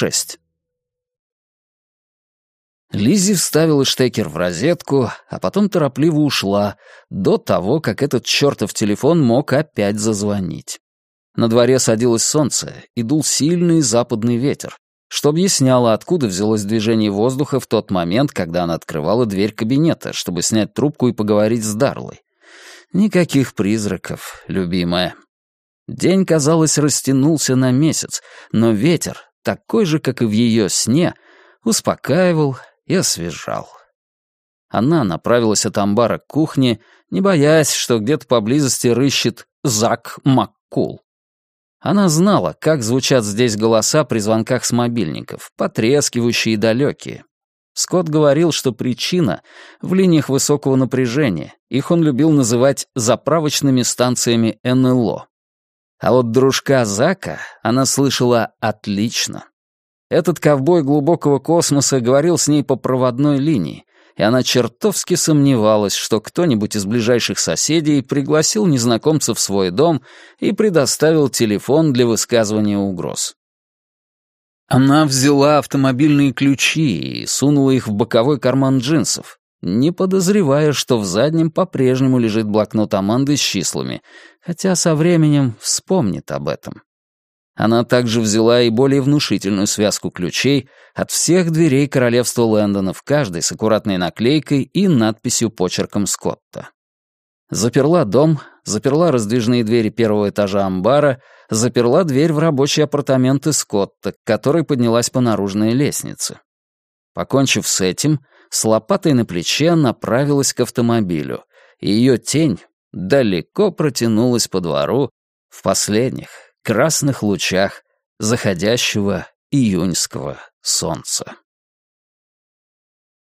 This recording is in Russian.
6. Лиззи вставила штекер в розетку, а потом торопливо ушла, до того, как этот чертов телефон мог опять зазвонить. На дворе садилось солнце, и дул сильный западный ветер, что объясняло, откуда взялось движение воздуха в тот момент, когда она открывала дверь кабинета, чтобы снять трубку и поговорить с Дарлой. Никаких призраков, любимая. День, казалось, растянулся на месяц, но ветер, такой же, как и в ее сне, успокаивал и освежал. Она направилась от амбара к кухне, не боясь, что где-то поблизости рыщет Зак Маккул. Она знала, как звучат здесь голоса при звонках с мобильников, потрескивающие и далекие. Скотт говорил, что причина в линиях высокого напряжения. Их он любил называть заправочными станциями НЛО. А вот дружка Зака она слышала отлично. Этот ковбой глубокого космоса говорил с ней по проводной линии, и она чертовски сомневалась, что кто-нибудь из ближайших соседей пригласил незнакомца в свой дом и предоставил телефон для высказывания угроз. Она взяла автомобильные ключи и сунула их в боковой карман джинсов, не подозревая, что в заднем по-прежнему лежит блокнот Аманды с числами, хотя со временем вспомнит об этом. Она также взяла и более внушительную связку ключей от всех дверей королевства Лэндона, в каждой с аккуратной наклейкой и надписью почерком Скотта. Заперла дом, заперла раздвижные двери первого этажа амбара, заперла дверь в рабочие апартаменты Скотта, к которой поднялась по наружной лестнице. Покончив с этим, с лопатой на плече направилась к автомобилю, и ее тень далеко протянулась по двору в последних красных лучах заходящего июньского солнца.